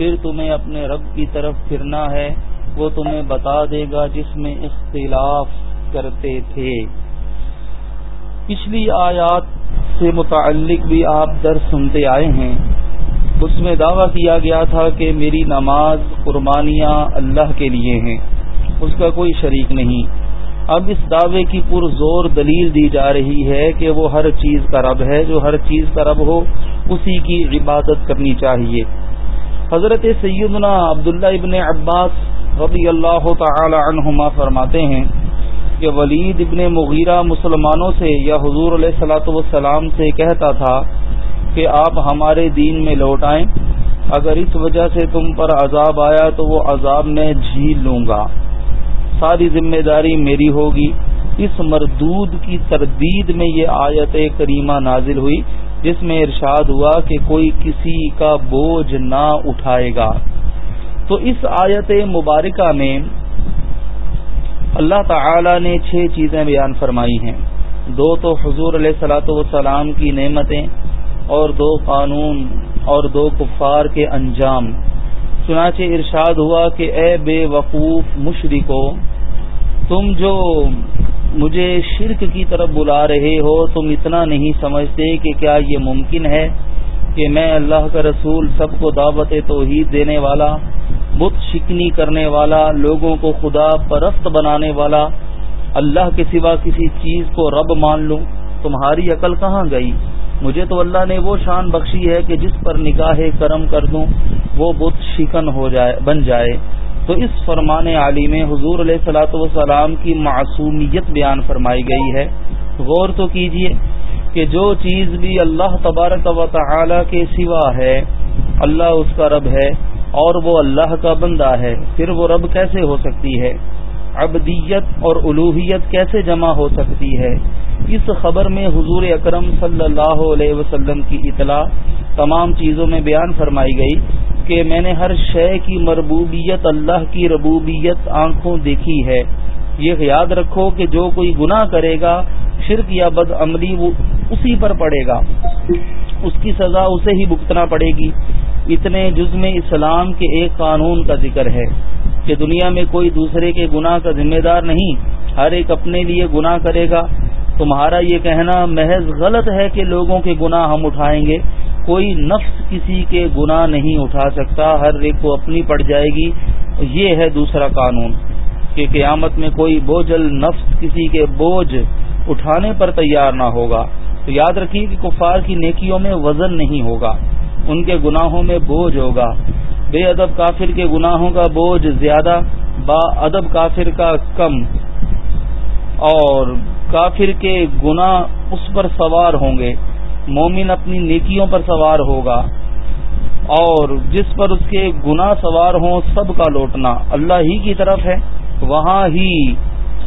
پھر تمہیں اپنے رب کی طرف پھرنا ہے، وہ تمہیں بتا دے گا جس میں اختلاف کرتے تھے۔ پچھلی آیات سے متعلق بھی آپ در سنتے آئے ہیں۔ اس میں دعویٰ کیا گیا تھا کہ میری نماز قربانیاں اللہ کے لیے ہیں، اس کا کوئی شریک نہیں۔ اب اس دعوے کی پرزور دلیل دی جا رہی ہے کہ وہ ہر چیز کا رب ہے۔ جو ہر چیز کا رب ہو، اسی کی عبادت کرنی چاہیے۔ حضرت سیدنا عبداللہ ابن عباس رضی اللہ تعالی عنہما فرماتے ہیں کہ ولید ابن مغیرہ مسلمانوں سے یا حضور علیہ سلاۃ والسلام سے کہتا تھا کہ آپ ہمارے دین میں لوٹ آئیں، اگر اس وجہ سے تم پر عذاب آیا تو وہ عذاب میں جھیل لوں گا۔ ساری ذمہ داری میری ہوگی۔ اس مردود کی تردید میں یہ آیت کریمہ نازل ہوئی۔ جس میں ارشاد ہوا کہ کوئی کسی کا بوجھ نہ اٹھائے گا۔ تو اس آیت مبارکہ میں اللہ تعالی نے چھ چیزیں بیان فرمائی ہیں۔ دو تو حضور علیہ سلاۃ والسلام کی نعمتیں اور دو قانون اور دو کفار کے انجام۔ چنانچہ ارشاد ہوا کہ اے بے وقوف مشرکو، تم جو مجھے شرک کی طرف بلا رہے ہو، تم اتنا نہیں سمجھتے کہ کیا یہ ممکن ہے کہ میں اللہ کا رسول سب کو دعوت توحید دینے والا، بت شکنی کرنے والا، لوگوں کو خدا پرست بنانے والا، اللہ کے سوا کسی چیز کو رب مان لوں، تمہاری عقل کہاں گئی؟ مجھے تو اللہ نے وہ شان بخشی ہے کہ جس پر نکاح کرم کر دوں، وہ بت شکن ہو جائے، بن جائے۔ تو اس فرمان علی میں حضور علیہ سلاۃ وسلام کی معصومیت بیان فرمائی گئی ہے۔ غور تو کیجیے کہ جو چیز بھی اللہ تبارک و تعالی کے سوا ہے، اللہ اس کا رب ہے اور وہ اللہ کا بندہ ہے۔ پھر وہ رب کیسے ہو سکتی ہے؟ ابدیت اور الوحیت کیسے جمع ہو سکتی ہے؟ اس خبر میں حضور اکرم صلی اللہ علیہ وسلم کی اطلاع تمام چیزوں میں بیان فرمائی گئی کہ میں نے ہر شے کی مربوبیت اللہ کی ربوبیت آنکھوں دیکھی ہے۔ یہ یاد رکھو کہ جو کوئی گناہ کرے گا، شرک یا بد عملی وہ اسی پر پڑے گا۔ اس کی سزا اسے ہی بھگتنا پڑے گی۔ اتنے جزم اسلام کے ایک قانون کا ذکر ہے کہ دنیا میں کوئی دوسرے کے گناہ کا ذمہ دار نہیں، ہر ایک اپنے لیے گناہ کرے گا۔ تمہارا یہ کہنا محض غلط ہے کہ لوگوں کے گناہ ہم اٹھائیں گے۔ کوئی نفس کسی کے گناہ نہیں اٹھا سکتا، ہر ایک کو اپنی پڑ جائے گی۔ یہ ہے دوسرا قانون کہ قیامت میں کوئی بوجھل نفس کسی کے بوجھ اٹھانے پر تیار نہ ہوگا۔ تو یاد رکھیے کہ کفار کی نیکیوں میں وزن نہیں ہوگا، ان کے گناہوں میں بوجھ ہوگا۔ بے ادب کافر کے گناہوں کا بوجھ زیادہ، با ادب کافر کا کم۔ اور کافر کے گناہ اس پر سوار ہوں گے، مومن اپنی نیکیوں پر سوار ہوگا۔ اور جس پر اس کے گناہ سوار ہوں، سب کا لوٹنا۔ اللہ ہی کی طرف ہے، وہاں ہی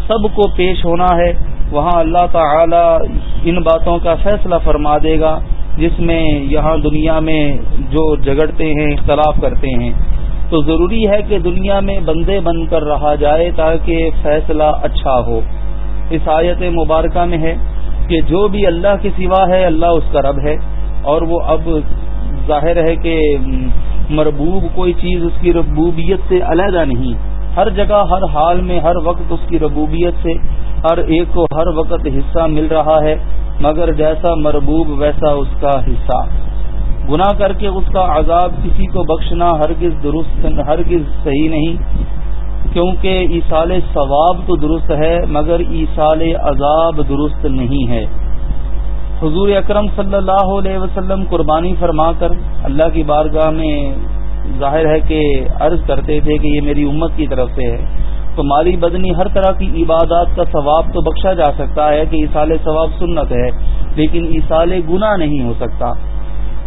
سب کو پیش ہونا ہے۔ وہاں اللہ تعالی ان باتوں کا فیصلہ فرما دے گا، جس میں یہاں دنیا میں جو جگڑتے ہیں، اختلاف کرتے ہیں۔ تو ضروری ہے کہ دنیا میں بندے بن کر رہا جائے تاکہ فیصلہ اچھا ہو۔ اس آیت مبارکہ میں ہے کہ جو بھی اللہ کے سوا ہے، اللہ اس کا رب ہے۔ اور وہ اب ظاہر ہے کہ مربوب کوئی چیز اس کی ربوبیت سے علیحدہ نہیں۔ ہر جگہ، ہر حال میں، ہر وقت اس کی ربوبیت سے ہر ایک کو ہر وقت حصہ مل رہا ہے، مگر جیسا مربوب ویسا اس کا حصہ۔ گناہ کر کے اس کا عذاب کسی کو بخشنا ہرگز درست، ہرگز صحیح نہیں، کیونکہ ایسال ثواب تو درست ہے، مگر ایسال عذاب درست نہیں ہے۔ حضور اکرم صلی اللہ علیہ وسلم قربانی فرما کر اللہ کی بارگاہ میں ظاہر ہے کہ عرض کرتے تھے کہ یہ میری امت کی طرف سے ہے۔ تو مالی بدنی ہر طرح کی عبادات کا ثواب تو بخشا جا سکتا ہے کہ ایسال ثواب سنت ہے، لیکن ایسال گناہ نہیں ہو سکتا۔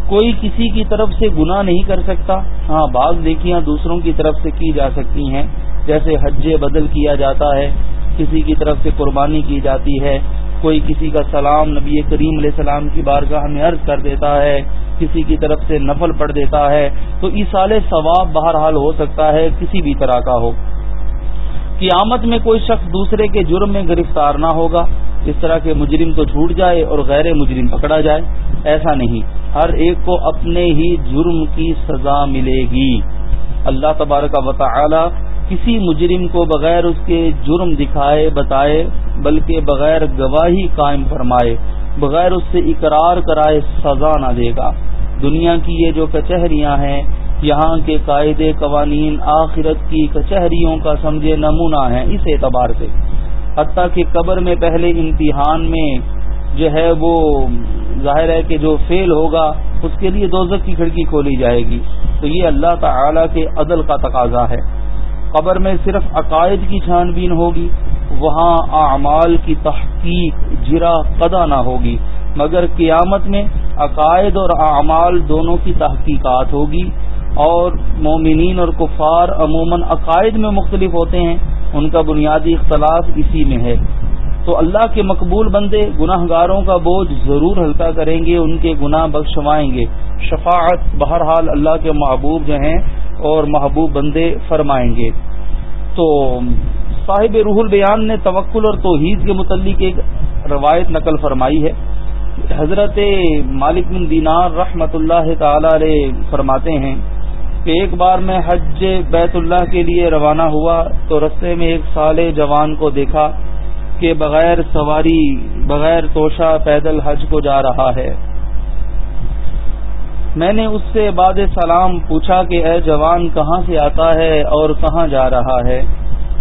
کوئی کسی کی طرف سے گناہ نہیں کر سکتا۔ ہاں بعض دیکھیاں دوسروں کی طرف سے کی جا سکتی ہیں۔ جیسے حج بدل کیا جاتا ہے، کسی کی طرف سے قربانی کی جاتی ہے۔ کوئی کسی کا سلام نبی کریم علیہ السلام کی بارگاہ میں عرض کر دیتا ہے، کسی کی طرف سے نفل پڑھ دیتا ہے۔ تو ایسال ثواب بہرحال ہو سکتا ہے کسی بھی طرح کا ہو۔ قیامت میں کوئی شخص دوسرے کے جرم میں گرفتار نہ ہوگا، اس طرح کے مجرم تو چھوٹ جائے اور غیر مجرم پکڑا جائے، ایسا نہیں۔ ہر ایک کو اپنے ہی جرم کی سزا ملے گی۔ اللہ تبارک و تعالی کسی مجرم کو بغیر اس کے جرم دکھائے، بتائے، بلکہ بغیر گواہی قائم فرمائے، بغیر اس سے اقرار کرائے سزا نہ دے گا۔ دنیا کی یہ جو کچہریاں ہیں یہاں کے قاعدے قوانین آخرت کی کچہریوں کا سمجھے نمونہ ہیں اس اعتبار سے۔ حتیٰ کہ قبر میں پہلے امتحان میں جو ہے وہ ظاہر ہے کہ جو فیل ہوگا، اس کے لیے دوزک کی کھڑکی کھولی جائے گی۔ تو یہ اللہ تعالی کے عدل کا تقاضا ہے۔ قبر میں صرف عقائد کی چھان بین ہوگی، وہاں اعمال کی تحقیق جرا قدا نہ ہوگی، مگر قیامت میں عقائد اور اعمال دونوں کی تحقیقات ہوگی۔ اور مومنین اور کفار عموماً عقائد میں مختلف ہوتے ہیں، ان کا بنیادی اختلاف اسی میں ہے۔ تو اللہ کے مقبول بندے گناہ گاروں کا بوجھ ضرور ہلکا کریں گے، ان کے گناہ بخشوائیں گے۔ شفاعت بہرحال اللہ کے محبوب جو ہیں اور محبوب بندے فرمائیں گے۔ تو صاحب روح البیان نے توکل اور توحید کے متعلق ایک روایت نقل فرمائی ہے۔ حضرت مالک بن دینار رحمت اللہ تعالی علیہ فرماتے ہیں کہ ایک بار میں حج بیت اللہ کے لیے روانہ ہوا تو رستے میں ایک سال جوان کو دیکھا کہ بغیر سواری، بغیر توشہ پیدل حج کو جا رہا ہے۔ میں نے اس سے بعد سلام پوچھا کہ اے جوان کہاں سے آتا ہے اور کہاں جا رہا ہے؟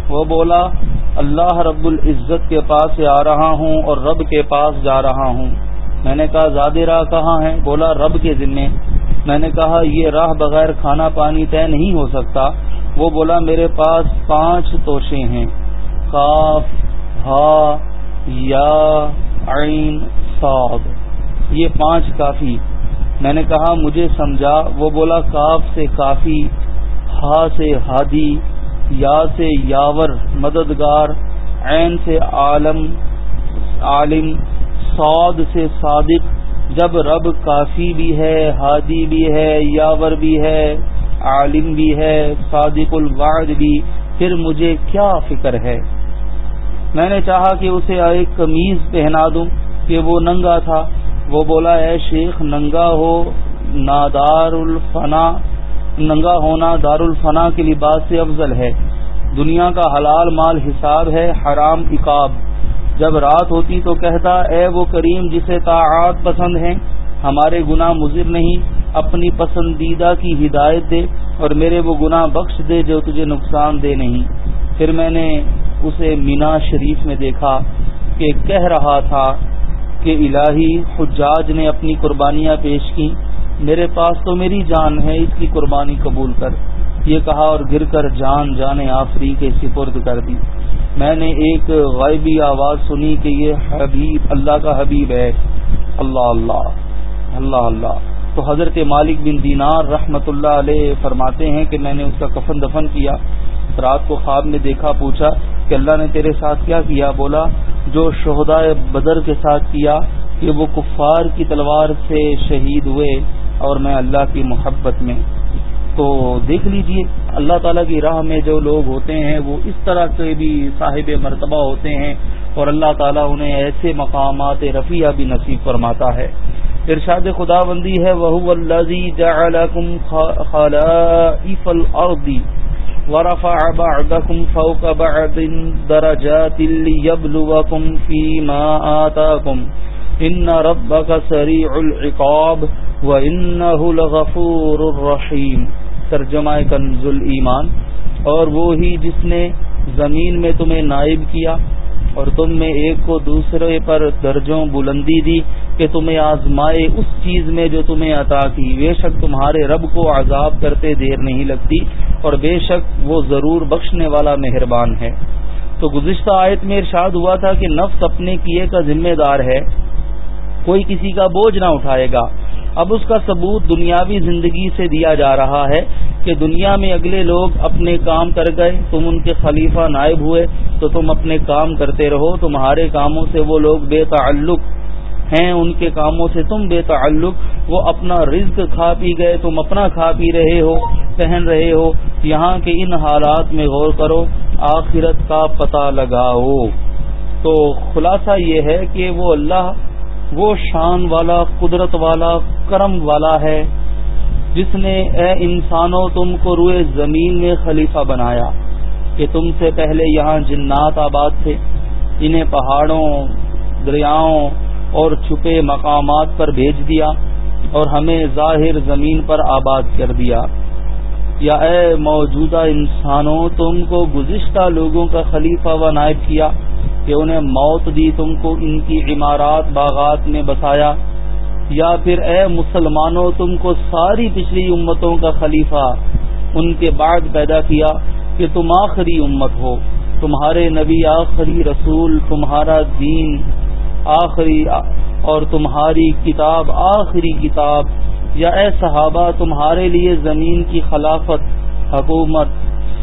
وہ بولا، اللہ رب العزت کے پاس سے آ رہا ہوں اور رب کے پاس جا رہا ہوں۔ میں نے کہا زیادہ راہ کہاں ہے بولا، رب کے ذمے۔ میں نے کہا، یہ راہ بغیر کھانا پانی طے نہیں ہو سکتا۔ وہ بولا، میرے پاس پانچ توشے ہیں۔ کاف ہا، یا، عین، صاد۔ یہ پانچ کافی۔ میں نے کہا، مجھے سمجھا۔ وہ بولا کاف سے کافی، ہا سے ہادی، یا سے یاور، مددگار، عین سے عالم عالم سعود سے صادق۔ جب رب کافی بھی ہے، ہادی بھی ہے، یاور بھی ہے، عالم بھی ہے، صادق الوعد بھی، پھر مجھے کیا فکر ہے؟ میں نے چاہا کہ اسے ایک قمیض پہنا دوں کہ وہ ننگا تھا۔ وہ بولا، اے شیخ، ننگا ہو، نادار الفنا۔ ننگا ہونا دار الفنا کے لباس سے افضل ہے۔ دنیا کا حلال مال حساب ہے، حرام اقاب جب رات ہوتی تو کہتا، اے وہ کریم جسے طاعات پسند ہیں، ہمارے گناہ مضر نہیں، اپنی پسندیدہ کی ہدایت دے اور میرے وہ گناہ بخش دے جو تجھے نقصان دے نہیں۔ پھر میں نے اسے مینا شریف میں دیکھا کہ کہہ رہا تھا کہ الہی حجاج نے اپنی قربانیاں پیش کی میرے پاس تو میری جان ہے، اس کی قربانی قبول کر۔ یہ کہا اور گر کر جان جانے آفری کے سپرد کر دی۔ میں نے ایک غائبی آواز سنی کہ یہ حبیب، اللہ کا حبیب ہے۔ اللہ اللہ اللہ اللہ۔ تو حضرت مالک بن دینار رحمت اللہ علیہ فرماتے ہیں کہ میں نے اس کا کفن دفن کیا۔ رات کو خواب میں دیکھا، پوچھا کہ اللہ نے تیرے ساتھ کیا کیا؟ بولا، جو شہداء بدر کے ساتھ کیا کہ وہ کفار کی تلوار سے شہید ہوئے اور میں اللہ کی محبت میں۔ تو دیکھ لیجیے، اللہ تعالیٰ کی راہ میں جو لوگ ہوتے ہیں، وہ اس طرح سے بھی صاحب مرتبہ ہوتے ہیں اور اللہ تعالیٰ انہیں ایسے مقامات رفیہ بھی نصیب فرماتا ہے۔ ارشاد خدا بندی ہے وہ ورفع بعضكم فوق بعض درجات ليبلوكم فيما آتاكم إن ربك سريع العقاب وإنه لغفور الرحيم ترجمہ کنز ایمان، اور وہی جس نے زمین میں تمہیں نائب کیا، اور تم میں ایک کو دوسرے پر درجوں بلندی دی کہ تمہیں آزمائے اس چیز میں جو تمہیں عطا کی۔ بے شک تمہارے رب کو عذاب کرتے دیر نہیں لگتی، اور بے شک وہ ضرور بخشنے والا مہربان ہے۔ تو گزشتہ آیت میں ارشاد ہوا تھا کہ نفس اپنے کیے کا ذمہ دار ہے، کوئی کسی کا بوجھ نہ اٹھائے گا۔ اب اس کا ثبوت دنیاوی زندگی سے دیا جا رہا ہے کہ دنیا میں اگلے لوگ اپنے کام کر گئے، تم ان کے خلیفہ نائب ہوئے، تو تم اپنے کام کرتے رہو، تمہارے کاموں سے وہ لوگ بے تعلق ہیں، ان کے کاموں سے تم بے تعلق، وہ اپنا رزق کھا پی گئے، تم اپنا کھا پی رہے ہو، پہن رہے ہو، یہاں کے ان حالات میں غور کرو، آخرت کا پتہ لگاؤ۔ تو خلاصہ یہ ہے کہ وہ اللہ وہ شان والا، قدرت والا، کرم والا ہے۔ جس نے اے انسانوں، تم کو روئے زمین میں خلیفہ بنایا کہ تم سے پہلے یہاں جنات آباد تھے۔ انہیں پہاڑوں، دریاؤں اور چھپے مقامات پر بھیج دیا اور ہمیں ظاہر زمین پر آباد کر دیا۔ یا اے موجودہ انسانوں، تم کو گزشتہ لوگوں کا خلیفہ و نائب کیا۔ کہ انہیں موت دی تم کو ان کی عمارات باغات میں بسایا، یا پھر اے مسلمانوں، تم کو ساری پچھلی امتوں کا خلیفہ ان کے بعد پیدا کیا کہ تم آخری امت ہو، تمہارے نبی، آخری رسول، تمہارا دین آخری، اور تمہاری کتاب آخری کتاب، یا اے صحابہ، تمہارے لیے زمین کی خلافت، حکومت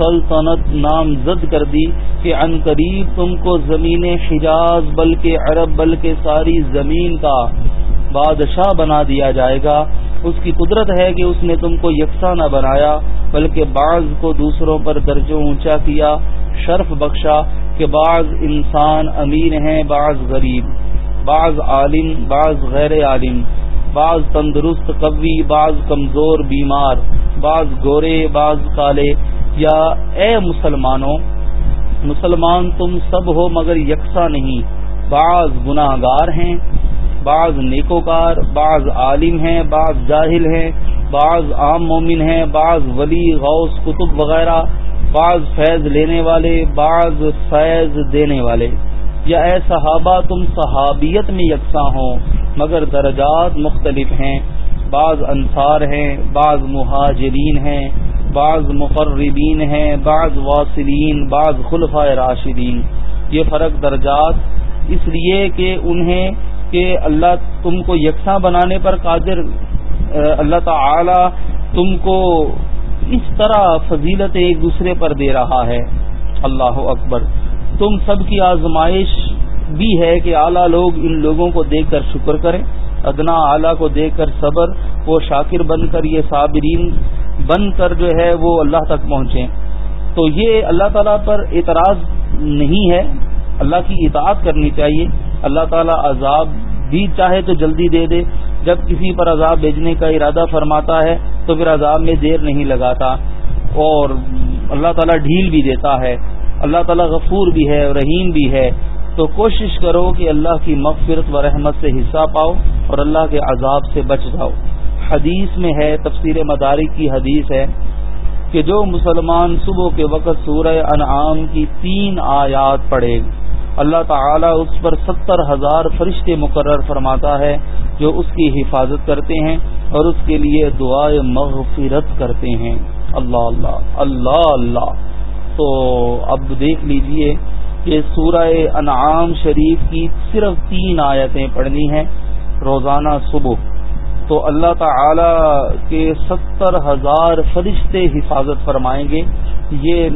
سلطنت نام زد کر دی کہ ان قریب تم کو زمین حجاز بلکہ عرب بلکہ ساری زمین کا بادشاہ بنا دیا جائے گا۔ اس کی قدرت ہے کہ اس نے تم کو یکساں نہ بنایا، بلکہ بعض کو دوسروں پر درجوں اونچا کیا، شرف بخشا کہ بعض انسان امیر ہیں، بعض غریب، بعض عالم، بعض غیر عالم، بعض تندرست قوی، بعض کمزور بیمار، بعض گورے، بعض کالے۔ یا اے مسلمانوں، مسلمان تم سب ہو مگر یکساں نہیں۔ بعض گناہ گار ہیں، بعض نیکوکار، بعض عالم ہیں، بعض جاہل ہیں، بعض عام مومن ہیں، بعض ولی، غوث کتب وغیرہ، بعض فیض لینے والے، بعض فیض دینے والے۔ یا اے صحابہ، تم صحابیت میں یکساں ہوں مگر درجات مختلف ہیں۔ بعض انصار ہیں، بعض مہاجرین ہیں بعض مقربین ہیں، بعض واصلین، بعض خلفۂ راشدین۔ یہ فرق درجات۔ اس لیے کہ انہیں کہ اللہ تم کو یکساں بنانے پر قادر، اللہ تعالی تم کو اس طرح فضیلت ایک دوسرے پر دے رہا ہے۔ اللہ اکبر۔ تم سب کی آزمائش بھی ہے کہ اعلیٰ لوگ ان لوگوں کو دیکھ کر شکر کریں۔ ادنا اعلیٰ کو دیکھ کر صبر، وہ شاکر بن کر یہ صابرین بن کر جو ہے وہ اللہ تک پہنچیں۔ تو یہ اللہ تعالیٰ پر اعتراض نہیں ہے۔ اللہ کی اطاعت کرنی چاہیے۔ اللہ تعالیٰ عذاب بھی چاہے تو جلدی دے دے۔ جب کسی پر عذاب بھیجنے کا ارادہ فرماتا ہے تو پھر عذاب میں دیر نہیں لگاتا۔ اور اللہ تعالیٰ ڈھیل بھی دیتا ہے۔ اللہ تعالیٰ غفور بھی ہے، رحیم بھی ہے۔ تو کوشش کرو کہ اللہ کی مغفرت و رحمت سے حصہ پاؤ اور اللہ کے عذاب سے بچ جاؤ۔ حدیث میں ہے، تفسیر مدارک کی حدیث ہے کہ جو مسلمان صبح کے وقت سورہ انعام کی تین آیات پڑھے، اللہ تعالی اس پر ستر ہزار فرشتے مقرر فرماتا ہے جو اس کی حفاظت کرتے ہیں اور اس کے لیے دعائے مغفرت کرتے ہیں۔ اللہ اللہ اللہ اللہ۔ تو اب دیکھ لیجیے کہ سورہ انعام شریف کی صرف تین آیتیں پڑھنی ہیں، روزانہ صبح۔ تو اللہ تعالی کے ستر ہزار فرشتے حفاظت فرمائیں گے۔ یہ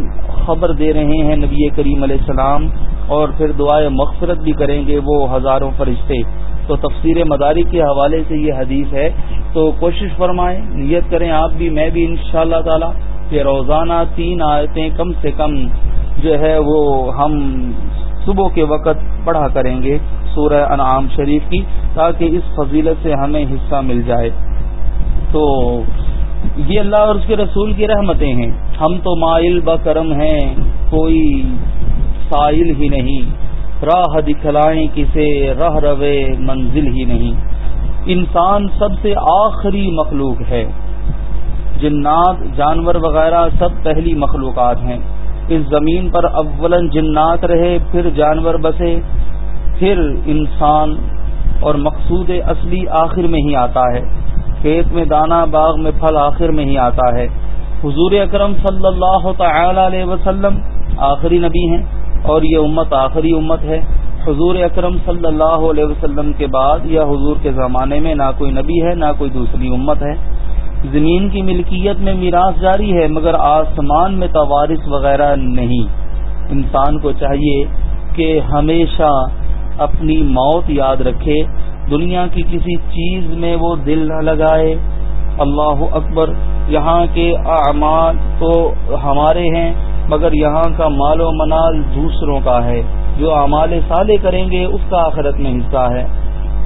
خبر دے رہے ہیں نبی کریم علیہ السلام اور پھر دعائیں مغفرت بھی کریں گے وہ ہزاروں فرشتے۔ تو تفسیر مداری کے حوالے سے یہ حدیث ہے۔ تو کوشش فرمائیں، نیت کریں آپ بھی، میں بھی ان شاء اللہ تعالی کہ روزانہ تین آیتیں کم سے کم جو ہے وہ ہم صبح کے وقت پڑھا کریں گے سورہ انعام شریف کی۔ تاکہ اس فضیلت سے ہمیں حصہ مل جائے۔ تو یہ اللہ اور اس کے رسول کی رحمتیں ہیں۔ ہم تو مائل بکرم ہیں، کوئی سائل ہی نہیں۔ راہ دکھلائیں کسے، راہ روے منزل ہی نہیں۔ انسان سب سے آخری مخلوق ہے۔ جنات، جانور وغیرہ سب پہلی مخلوقات ہیں۔ اس زمین پر اولن جنات رہے، پھر جانور بسے، پھر انسان اور مقصود اصلی آخر میں ہی آتا ہے۔ کھیت میں دانا، باغ میں پھل آخر میں ہی آتا ہے۔ حضور اکرم صلی اللہ تعالی علیہ وسلم آخری نبی ہیں اور یہ امت آخری امت ہے۔ حضور اکرم صلی اللہ علیہ وسلم کے بعد یا حضور کے زمانے میں نہ کوئی نبی ہے، نہ کوئی دوسری امت ہے۔ زمین کی ملکیت میں میراث جاری ہے، مگر آسمان میں توارث وغیرہ نہیں۔ انسان کو چاہیے کہ ہمیشہ اپنی موت یاد رکھے، دنیا کی کسی چیز میں وہ دل نہ لگائے۔ اللہ اکبر، یہاں کے اعمال تو ہمارے ہیں، مگر یہاں کا مال و منال دوسروں کا ہے۔ جو اعمال صالح کریں گے، اس کا آخرت میں حصہ ہے۔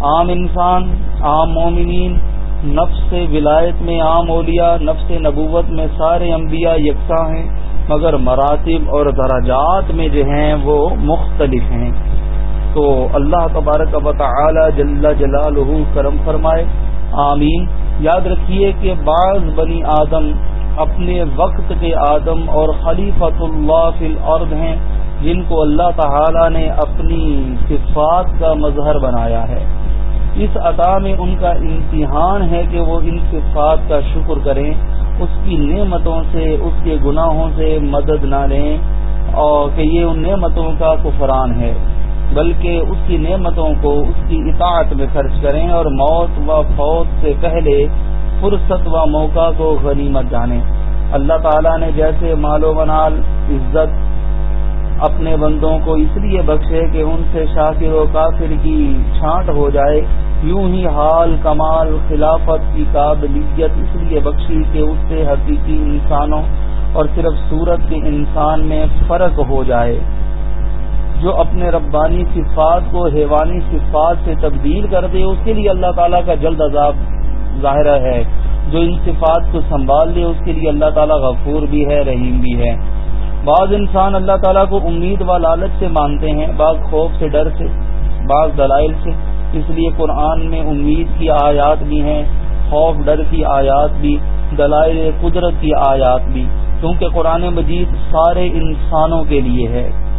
عام انسان، عام مومنین، نفس ولایت میں عام اولیاء، نفس نبوت میں سارے انبیاء یکساں ہیں، مگر مراتب اور دراجات میں جو ہیں وہ مختلف ہیں۔ تو اللہ تبارک و تعالی جل جلالہ کرم فرمائے۔ آمین۔ یاد رکھیے کہ بعض بنی آدم اپنے وقت کے آدم اور خلیفۃ اللہ فی الارض ہیں، جن کو اللہ تعالی نے اپنی صفات کا مظہر بنایا ہے۔ اس عطا میں ان کا امتحان ہے کہ وہ ان صفات کا شکر کریں، اس کی نعمتوں سے، اس کے گناہوں سے مدد نہ لیں اور کہ یہ ان نعمتوں کا کفران ہے۔ بلکہ اس کی نعمتوں کو اس کی اطاعت میں خرچ کریں اور موت و فوت سے پہلے فرصت و موقع کو غنیمت جانیں۔ اللہ تعالیٰ نے جیسے مال و منال، عزت اپنے بندوں کو اس لیے بخشے کہ ان سے شاکر و کافر کی چھانٹ ہو جائے۔ یوں ہی حال، کمال، خلافت کی قابلیت اس لیے بخشی کہ اس سے حقیقی انسانوں اور صرف صورت کے انسان میں فرق ہو جائے۔ جو اپنے ربانی صفات کو حیوانی صفات سے تبدیل کر دے اس کے لیے اللہ تعالیٰ کا جلد عذاب ظاہر ہے۔ جو ان صفات کو سنبھال لے، اس کے لیے اللہ تعالیٰ غفور بھی ہے، رحیم بھی ہے۔ بعض انسان اللہ تعالیٰ کو امید و لالچ سے مانتے ہیں، بعض خوف سے، ڈر سے، بعض دلائل سے۔ اس لیے قرآن میں امید کی آیات بھی ہیں، خوف، ڈر کی آیات بھی، دلائل قدرت کی آیات بھی۔ کیونکہ قرآن مجید سارے انسانوں کے لیے ہے۔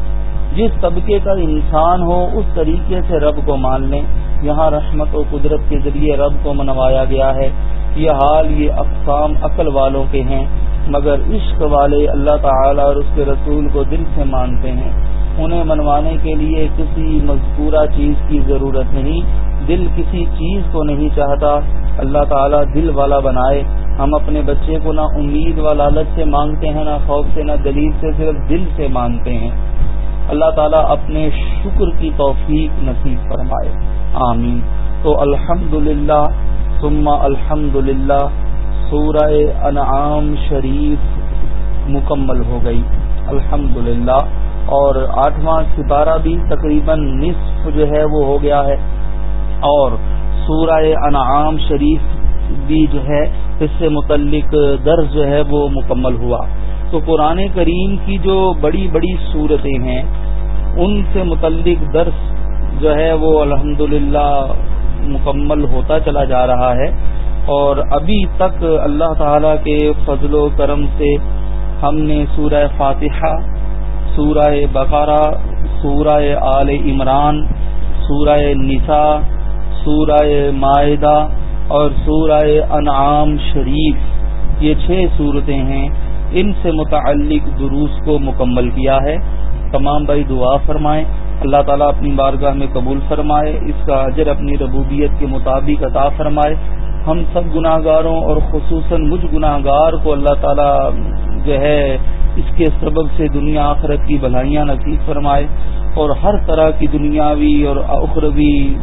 جس طبقے کا انسان ہو، اس طریقے سے رب کو مان لیں۔ یہاں رحمت و قدرت کے ذریعے رب کو منوایا گیا ہے۔ یہ حال یہ اقسام عقل والوں کے ہیں، مگر عشق والے اللہ تعالی اور اس کے رسول کو دل سے مانتے ہیں۔ انہیں منوانے کے لیے کسی مذکورہ چیز کی ضرورت نہیں، دل کسی چیز کو نہیں چاہتا۔ اللہ تعالیٰ دل والا بنائے۔ ہم اپنے بچے کو نہ امید و لالچ سے مانگتے ہیں، نہ خوف سے، نہ دلیل سے، صرف دل سے مانگتے ہیں۔ اللہ تعالیٰ اپنے شکر کی توفیق نصیب فرمائے۔ آمین۔ تو الحمد للہ ثمہ الحمد للہ سورہ انعام شریف مکمل ہو گئی۔ الحمد للہ اور آٹھواں ستارہ بھی تقریباً نصف جو ہے وہ ہو گیا ہے۔ اور سورہ انعام شریف بھی جو ہے، اس سے متعلق درس جو ہے وہ مکمل ہوا۔ تو قرآن کریم کی جو بڑی بڑی صورتیں ہیں، ان سے متعلق درس جو ہے وہ الحمد مکمل ہوتا چلا جا رہا ہے۔ اور ابھی تک اللہ تعالی کے فضل و کرم سے ہم نے سورہ فاتحہ، سورہ بقرہ، سورہ آل عمران، سورہ نساء، سورہ معاہدہ اور سورہ انعام شریف یہ چھ صورتیں ہیں۔ ان سے متعلق دروس کو مکمل کیا ہے۔ تمام بھائی دعا فرمائیں۔ اللہ تعالیٰ اپنی بارگاہ میں قبول فرمائے۔ اس کا اجر اپنی ربوبیت کے مطابق عطا فرمائے۔ ہم سب گناہ گاروں اور خصوصاً مجھ گناہ گار کو اللہ تعالیٰ جو ہے، اس کے سبب سے دنیا آخرت کی بھلائیاں نصیب فرمائے۔ اور ہر طرح کی دنیاوی اور اخروی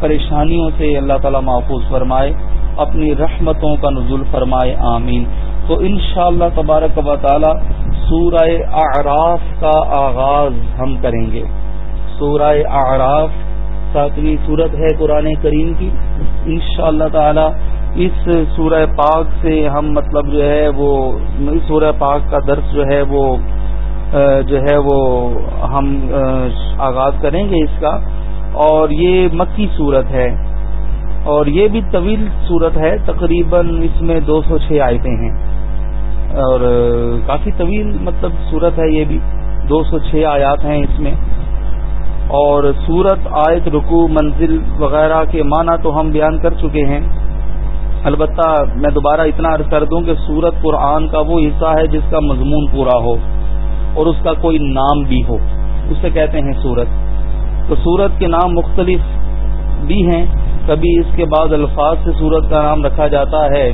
پریشانیوں سے اللہ تعالیٰ محفوظ فرمائے۔ اپنی رحمتوں کا نزول فرمائے۔ آمین۔ تو انشاءاللہ تبارک و تعالی سورہ اعراف کا آغاز ہم کریں گے۔ سورہ اعراف ساتویں صورت ہے قرآن کریم کی۔ انشاءاللہ تعالی اس سورہ پاک سے ہم مطلب جو ہے وہ سورہ پاک کا درس جو ہے وہ جو ہے وہ ہم آغاز کریں گے اس کا۔ اور یہ مکی صورت ہے۔ اور یہ بھی طویل صورت ہے، تقریباً اس میں دو سو چھ آیتیں ہیں۔ اور کافی طویل مطلب صورت ہے یہ بھی۔ دو سو چھ آیات ہیں اس میں۔ اور سورت آیت رکو منزل وغیرہ کے معنی تو ہم بیان کر چکے ہیں۔ البتہ میں دوبارہ اتنا عرض کر دوں کہ سورت قرآن کا وہ حصہ ہے جس کا مضمون پورا ہو اور اس کا کوئی نام بھی ہو۔ اسے کہتے ہیں سورت۔ تو سورت کے نام مختلف بھی ہیں۔ کبھی اس کے بعد الفاظ سے سورت کا نام رکھا جاتا ہے۔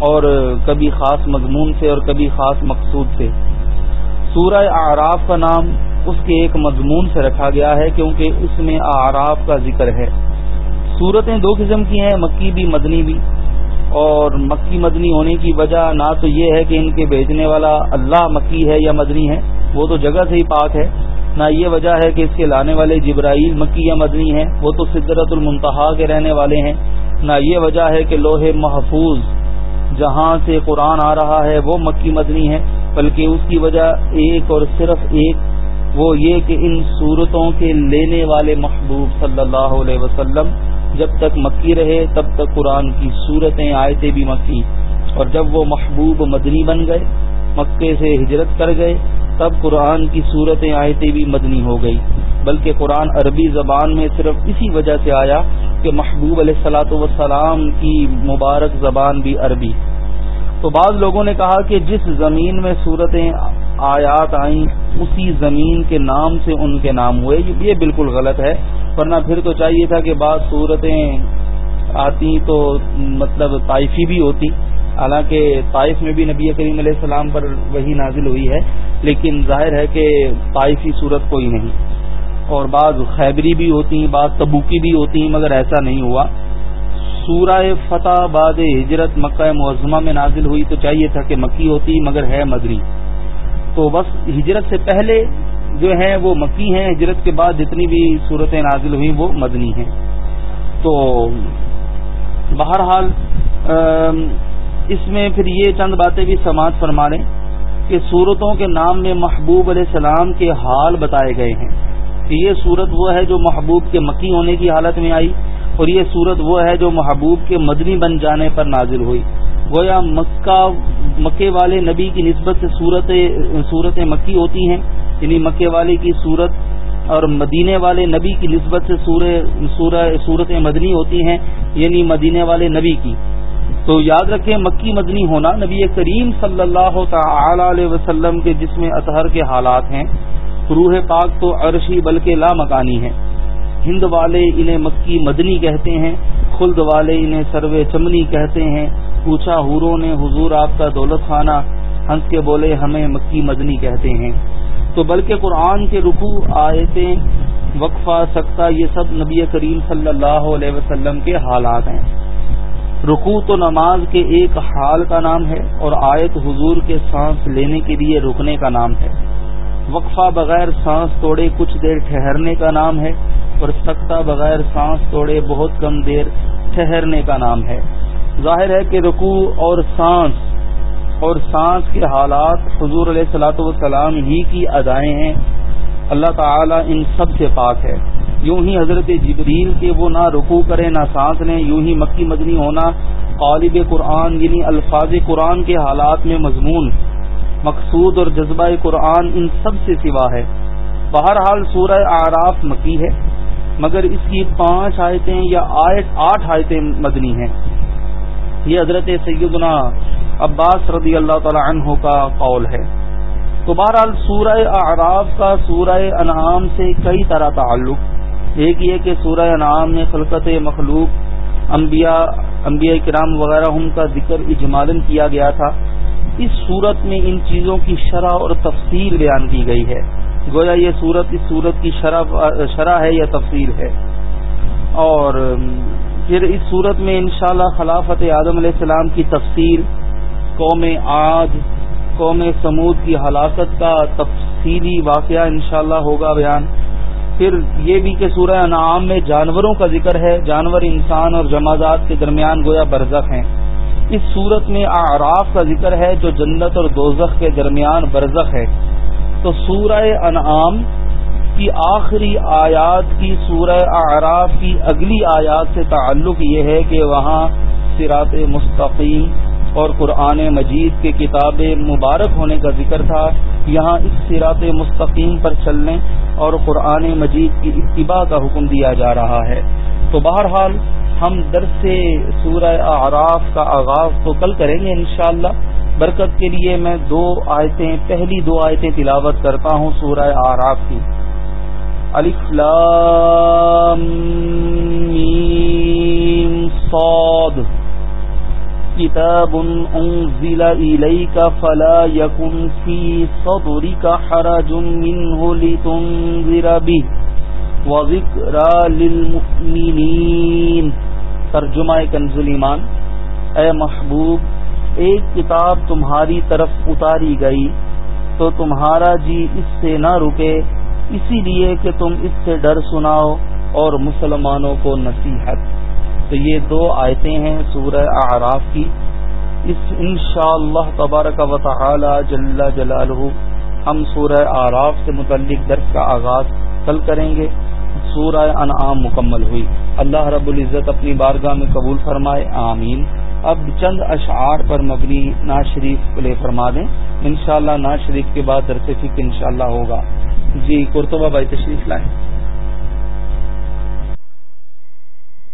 اور کبھی خاص مضمون سے اور کبھی خاص مقصود سے۔ سورہ آراف کا نام اس کے ایک مضمون سے رکھا گیا ہے کیونکہ اس میں آراف کا ذکر ہے۔ صورتیں دو قسم کی ہیں، مکی بھی، مدنی بھی۔ اور مکی مدنی ہونے کی وجہ نہ تو یہ ہے کہ ان کے بھیجنے والا اللہ مکی ہے یا مدنی ہے، وہ تو جگہ سے ہی پاک ہے۔ نہ یہ وجہ ہے کہ اس کے لانے والے جبرائیل مکی یا مدنی ہیں، وہ تو سدرت المنتہا کے رہنے والے ہیں۔ نہ یہ وجہ ہے کہ لوہے محفوظ جہاں سے قرآن آ رہا ہے وہ مکی مدنی ہے، بلکہ اس کی وجہ ایک اور صرف ایک، وہ یہ کہ ان صورتوں کے لینے والے محبوب صلی اللہ علیہ وسلم جب تک مکی رہے، تب تک قرآن کی صورتیں، آیتیں بھی مکی۔ اور جب وہ محبوب مدنی بن گئے، مکے سے ہجرت کر گئے، تب قرآن کی صورتیں، آیتیں بھی مدنی ہو گئی۔ بلکہ قرآن عربی زبان میں صرف اسی وجہ سے آیا کہ محبوب علیہ السلاۃ وسلام کی مبارک زبان بھی عربی۔ تو بعض لوگوں نے کہا کہ جس زمین میں صورتیں آیات آئیں، اسی زمین کے نام سے ان کے نام ہوئے۔ یہ بالکل غلط ہے۔ ورنہ پھر تو چاہیے تھا کہ بعض صورتیں آتی تو مطلب طائفی بھی ہوتی۔ حالانکہ طائف میں بھی نبی کریم علیہ السلام پر وہی نازل ہوئی ہے، لیکن ظاہر ہے کہ طائفی صورت کوئی نہیں۔ اور بعض خیبری بھی ہوتی ہیں، بعض تبوکی بھی ہوتی ہیں، مگر ایسا نہیں ہوا۔ سورہ فتح باد ہجرت مکہ معظمہ میں نازل ہوئی تو چاہیے تھا کہ مکی ہوتی، مگر ہے مدری تو بس ہجرت سے پہلے جو ہیں وہ مکی ہیں، ہجرت کے بعد جتنی بھی صورتیں نازل ہوئی وہ مدنی ہیں۔ تو بہرحال اس میں پھر یہ چند باتیں بھی سماعت فرما لیں کہ صورتوں کے نام میں محبوب علیہ السلام کے حال بتائے گئے ہیں۔ کہ یہ صورت وہ ہے جو محبوب کے مکی ہونے کی حالت میں آئی اور یہ صورت وہ ہے جو محبوب کے مدنی بن جانے پر نازل ہوئی۔ گویا مکہ، مکے والے نبی کی نسبت سے صورت صورت مکی ہوتی ہیں یعنی مکے والے کی صورت اور مدینے والے نبی کی نسبت سے صورت مدنی ہوتی ہیں یعنی مدینے والے نبی کی۔ تو یاد رکھیں، مکی مدنی ہونا نبی کریم صلی اللہ تعالی علیہ وسلم کے جسم اطہر کے حالات ہیں۔ روح پاک تو عرشی بلکہ لا مکانی ہے ہند والے انہیں مکی مدنی کہتے ہیں، خلد والے انہیں سروے چمنی کہتے ہیں۔ پوچھا حوروں نے، حضور آپ کا دولت خانہ۔ ہنس کے بولے، ہمیں مکی مدنی کہتے ہیں۔ تو بلکہ قرآن کے رکوع، آیتیں، وقفہ سکتا یہ سب نبی کریم صلی اللہ علیہ وسلم کے حالات ہیں۔ رکوع تو نماز کے ایک حال کا نام ہے اور آیت حضور کے سانس لینے کے لیے رکنے کا نام ہے۔ وقفہ بغیر سانس توڑے کچھ دیر ٹھہرنے کا نام ہے اور سکتا بغیر سانس توڑے بہت کم دیر ٹھہرنے کا نام ہے۔ ظاہر ہے کہ رکوع اور سانس اور سانس کے حالات حضور علیہ السلاۃ والسلام ہی کی ادائیں ہیں۔ اللہ تعالی ان سب سے پاک ہے۔ یوں ہی حضرت جبریل کے وہ نہ رکوع کریں نہ سانس لیں، یوں ہی مکی مدنی ہونا قالب قرآن یعنی الفاظ قرآن کے حالات میں مضمون مقصود اور جذبہ قرآن ان سب سے سوا ہے۔ بہرحال سورہ آراف مکی ہے، مگر اس کی پانچ آیتیں یا آٹھ آیتیں مدنی ہیں۔ یہ حضرت سیدنا عباس رضی اللہ تعالی عنہ کا قول ہے۔ تو بہرحال سورہ آراف کا سورہ انعام سے کئی طرح تعلق۔ ایک یہ کہ سورہ انعام میں خلقت مخلوق، انبیاء انبیاء کرام وغیرہ ہم کا ذکر اجمالن کیا گیا تھا۔ اس صورت میں ان چیزوں کی شرح اور تفصیل بیان کی گئی ہے۔ گویا یہ صورت اس صورت کی شرح ہے یا تفصیل ہے؟ اور پھر اس صورت میں انشاءاللہ خلافت آدم علیہ السلام کی تفصیل، قوم آج قوم سمود کی ہلاکت کا تفصیلی واقعہ انشاءاللہ ہوگا بیان۔ پھر یہ بھی کہ سورہ انعام میں جانوروں کا ذکر ہے، جانور انسان اور جماعت کے درمیان گویا برزخ ہیں۔ اس صورت میں اعراف کا ذکر ہے جو جنت اور دوزخ کے درمیان برزخ ہے۔ تو سورہ انعام کی آخری آیات کی سورہ اعراف کی اگلی آیات سے تعلق یہ ہے کہ وہاں سرات مستقیم اور قرآن مجید کے کتاب مبارک ہونے کا ذکر تھا۔ یہاں اس سرات مستقیم پر چلنے اور قرآن مجید کی اتباع کا حکم دیا جا رہا ہے۔ تو بہرحال ہم درس سورہ اعراف کا آغاز تو کل کریں گے انشاءاللہ۔ برکت کے لیے میں دو آیتیں، پہلی دو آیتیں تلاوت کرتا ہوں سورہ آراف کی۔ صاد۔ کتاب انزل الیک فلا یکن فی صدرک حرج منه لتنذر به۔ وذکرى للمؤمنین ترجمہ کنزل ایمان۔ اے محبوب، ایک کتاب تمہاری طرف اتاری گئی، تو تمہارا جی اس سے نہ رکے، اسی لیے کہ تم اس سے ڈر سناؤ اور مسلمانوں کو نصیحت۔ تو یہ دو آیتیں ہیں سورہ اعراف کی۔ اس شاء اللہ تبارک و تعالی جل جلالہ ہم سورہ آراف سے متعلق درس کا آغاز کل کریں گے۔ سورہ انعام مکمل ہوئی۔ اللہ رب العزت اپنی بارگاہ میں قبول فرمائے، آمین۔ اب چند اشعار پر مبنی ناز شریف لے فرما دیں۔ انشاءاللہ شاء ناز شریف کے بعد درس فکر انشاءاللہ ہوگا۔ جی قرطبہ بھائی تشریف لائیں۔